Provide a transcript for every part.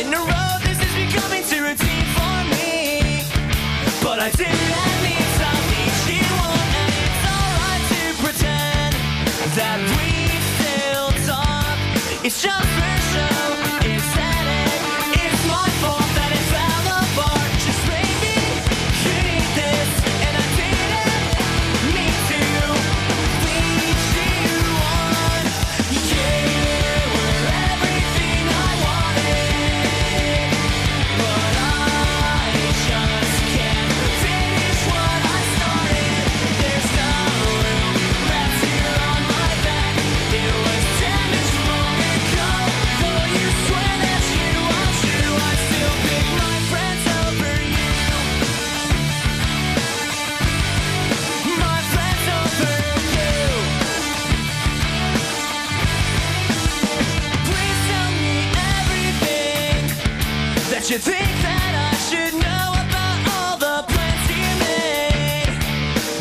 in a row. This is becoming too routine for me. But I do that means time she wants, and it's alright to pretend that we still talk. It's just you think that I should know about all the plans he made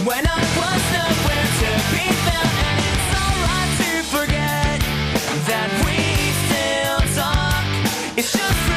when I was nowhere to be found? And it's alright to forget that we still talk. It's just